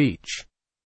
speech.